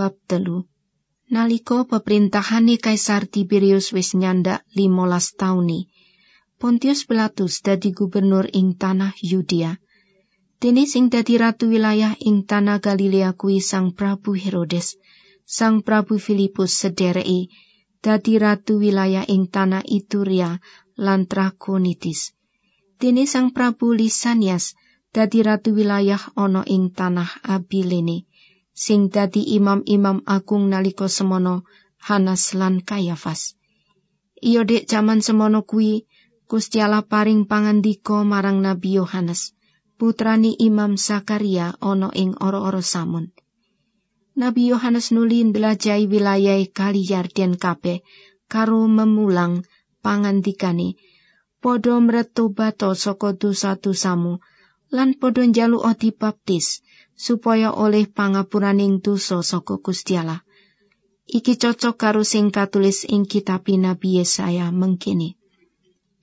bab telu. Naliko peperintahane Kaisar Tiberius wis nyandak limolas tauni, Pontius Pilatus dadi gubernur ing tanah Yudea. Dene sing dadi ratu wilayah ing tanah Galilea kuwi Sang Prabu Herodes, Sang Prabu Filipus sedereki dadi ratu wilayah ing tanah Ituria lan Trakonitis. Dene Sang Prabu Lisanias dadi ratu wilayah ana ing tanah Abilene sing dadi imam-imam agung nalika semono Hanas lan Kayafas. Iyo dek jaman semono kuwi Gusti Allah paring pangandika marang Nabi Yohanes, putrani Imam Sakaria ana ing ora-ora samun. Nabi Yohanes nuli ndelajahi wilayah kali Yarden kabeh karo memulang pangandikane padha mretobato saka dosa-dosamu lan padha njaluk dibaptis supaya oleh pangapuraning dosa saka Gusti Allah. Iki cocok karo sing katulis ing kitab Nabi Yesaya mengkini.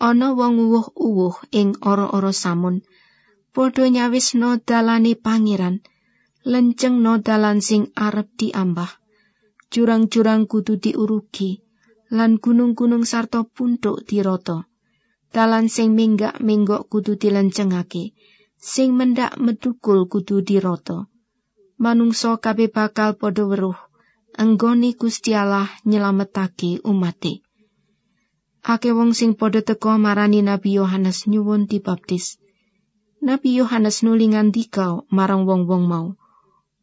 Ana wong uwuh-uwuh ing ora-ora samun, padha nyawisno dalane pangeran, lenceng no dalan sing arep diambah. Jurang-jurang kudu diurugi, lan gunung-gunung sarta puntuk diroto. Dalan sing minggak-minggok kudu dilencengake, sing mendak medukul kudu diroto. Manungso kabeh bakal padha weruh anggone Gusti Allah nyelametake umate. Ake wong sing padha teka marani Nabi Yohanes nyuwun dibaptis. Nabi Yohanes nuli ngandika marang wong-wong mau,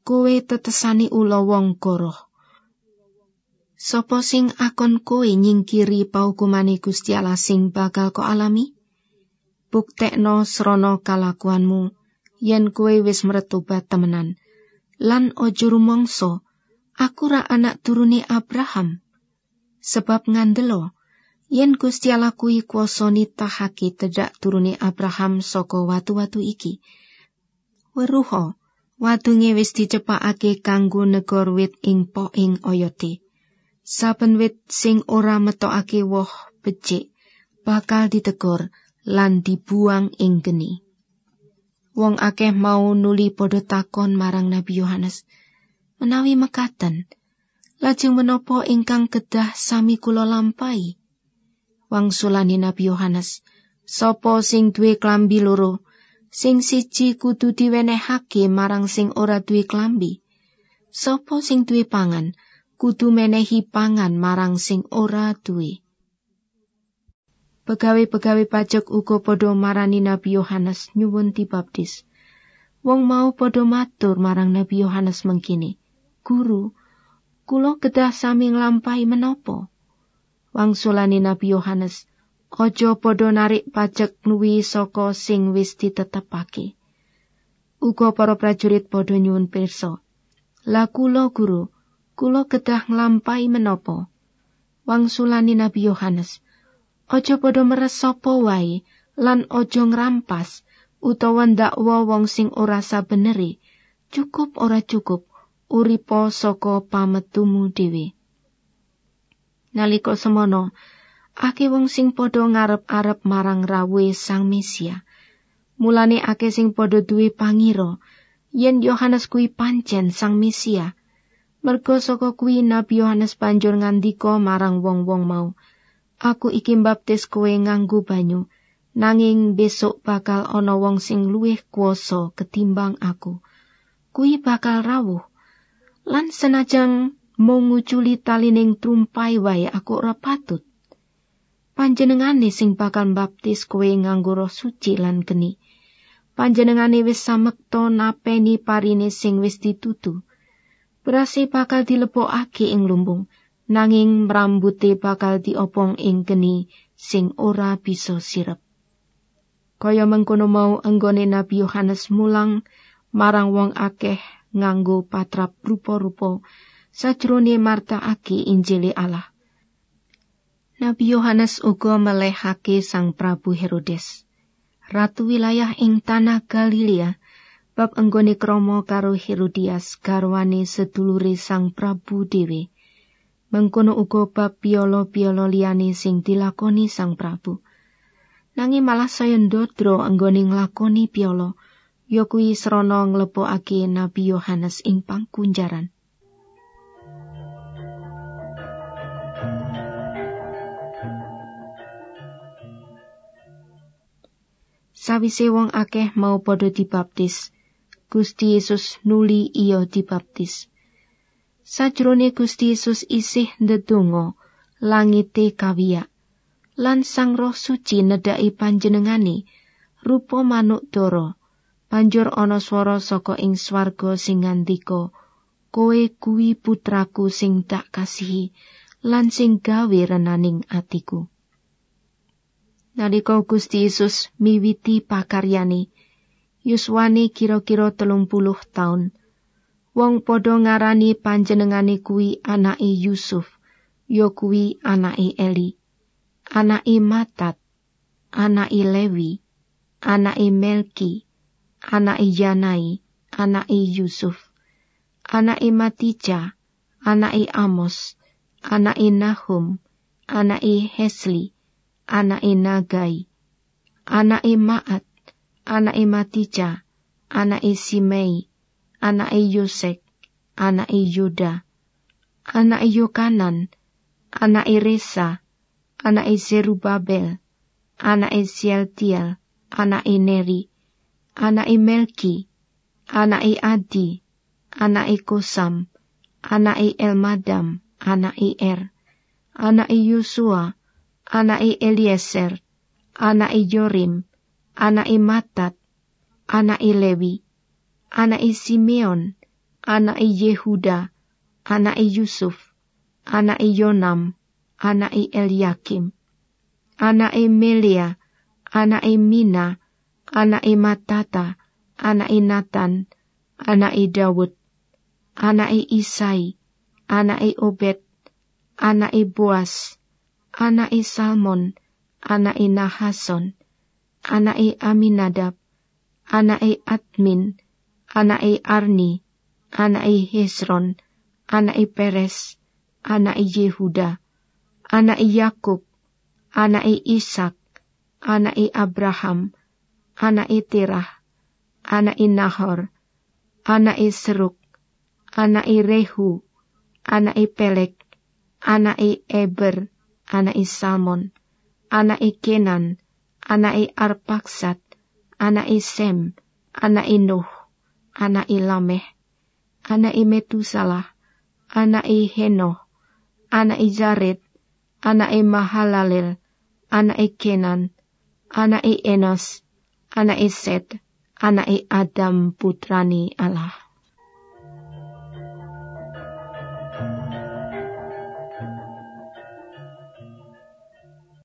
"Kowe tetesani ula wong goroh." Sopo sing akon kowe nyingkiri paukumane Gusti Allah sing bakal ko alami? Buktekno srana kalakuanmu. Yen kowe wis mretobat temenan. Lan aja rumangsa aku ra anak turune Abraham. Sebab ngandelo yen Gusti Allah kuwi kuwasa nitahake tedak turune Abraham saka watu-watu iki. Weruha watunge wis dicepakake kanggo negor wit ing po ing oyote saben wit sing ora metokake woh becik bakal ditegor lan dibuang ing geni. Wong akeh mau nuli padha takon marang Nabi Yohanes, menawi mekaten, lajeng menapa ingkang kedah sami kula lampahi? Wangsulani Nabi Yohanes, sapa sing duwe klambi loro, sing siji kudu diwenehake marang sing ora duwe klambi. Sapa sing duwe pangan, kudu menehi pangan marang sing ora duwe. Pegawe-pegawe pajak uga padha marani Nabi Yohanes nyuwun dibaptis. Wong mau padha matur marang Nabi Yohanes mengkini, Guru, kula kedah sami nglampahi menapa? Wangsulani Nabi Yohanes, aja padha narik pajak nuwi saka sing wis ditetepake. Uga para prajurit padha nyuwun pirsa. Lah kula guru, kula kedah nglampahi menapa? Wangsulani Nabi Yohanes, Ojo padha meres sapa wae lan ojo ngrampas utawa ndakwa wong sing ora sabeneri cukup ora cukup uripa saka pametumu dhewe. Nalika semono ake wong sing padha ngarep-arep marang rawuhe sang Mesia. Mulane ake sing padha duwe pangira yen Yohanes kuwi pancen sang Mesia. Merga saka kuwi Nabi Yohanes banjur ngandika marang wong-wong mau aku iki baptis kowe nganggo banyu, nanging besok bakal ana wong sing luwih kuasa ketimbang aku. Kui bakal rawuh. Lan senajang mau nguculi talining trumpai wae aku ora patut. Panjenengane sing bakal baptis kowe nganggo roh suci lan geni. Panjenengane wis samekta napeni parine sing wis ditutu. Berase bakal dilebokake ing lumbung. Nanging rambute bakal diopong ing geni sing ora bisa sirep. Kaya mengkono mau anggone Nabi Yohanes mulang marang wong akeh nganggo patrap rupa-rupa sajrone martakake Injili Allah. Nabi Yohanes uga melehake Sang Prabu Herodes, ratu wilayah ing tanah Galilea, bab anggone kromo karo Herodias garwane sedulure Sang Prabu dhewe. mengkono uga bab piolo-piolo liyane sing dilakoni Sang Prabu. Nanging malah saya ndodro anggone nglakoni piolo, ya kuwi srana nglebokake Nabi Yohanes ing pangkunjaran. Sawise wong akeh mau padha dibaptis, Gusti Yesus nuli iya dibaptis. Sajrone Gusti Yesus isih ndedonga, langite kawiyak. Lan Sang Roh Suci nedaki panjenengane rupa manuk dara. Banjur ana swara saka ing swarga sing ngandika, "Kowe kuwi putraku sing tak kasihi lan sing gawe renaning atiku." Nalika Gusti Yesus miwiti pakaryane, yuswane kira-kira telung puluh taun. Wong padha ngarani panjenengane kuwi anake Yusuf, ya kuwi anake Eli, anake Matat, anake Lewi, anake Melki, anake Yanai, anake Yusuf, anake Matija, anake Amos, anake Nahum, anake Hesli, anake Nagai, anake Maat, anake Matija, anake Simei, anake Yosek, anake Yuda, anake Yokanan, anake Resa, anake Zerubabel, anake Sialtiel, anake Neri, anake Melki, anake Adi, anake Kosam, anake Elmadam, anake Er, anake Yosua, anake Eliezer, anake Yorim, anake Matat, anake Lewi, anai Simeon, anai Yehuda, anai Yusuf, anai Yonam, anai Eliakim, anai Melia, anai Mina, anai Matata, anai Nathan, anai Dawud, anai Isai, anai Obed, anai Boas, anai Salmon, anai Nahason, anai Aminadab, anai Admin, anai Arni, anai Hesron, anai Peres, I Yehuda, anai Yakub, anai Ishak, I Abraham, anai Terah, I Nahor, anai Seruk, anai Rehu, anai Pelek, anai Eber, anai Salmon, anai Kenan, anai Arpaksat, anai Sem, anai Nuh, ana Ilameh, Lameh, ana i Metusalah, ana i Heno, ana i Jared, ana i Mahalalel, ana i Kenan, ana i Enos, ana i Set, ana i Adam putrani Allah.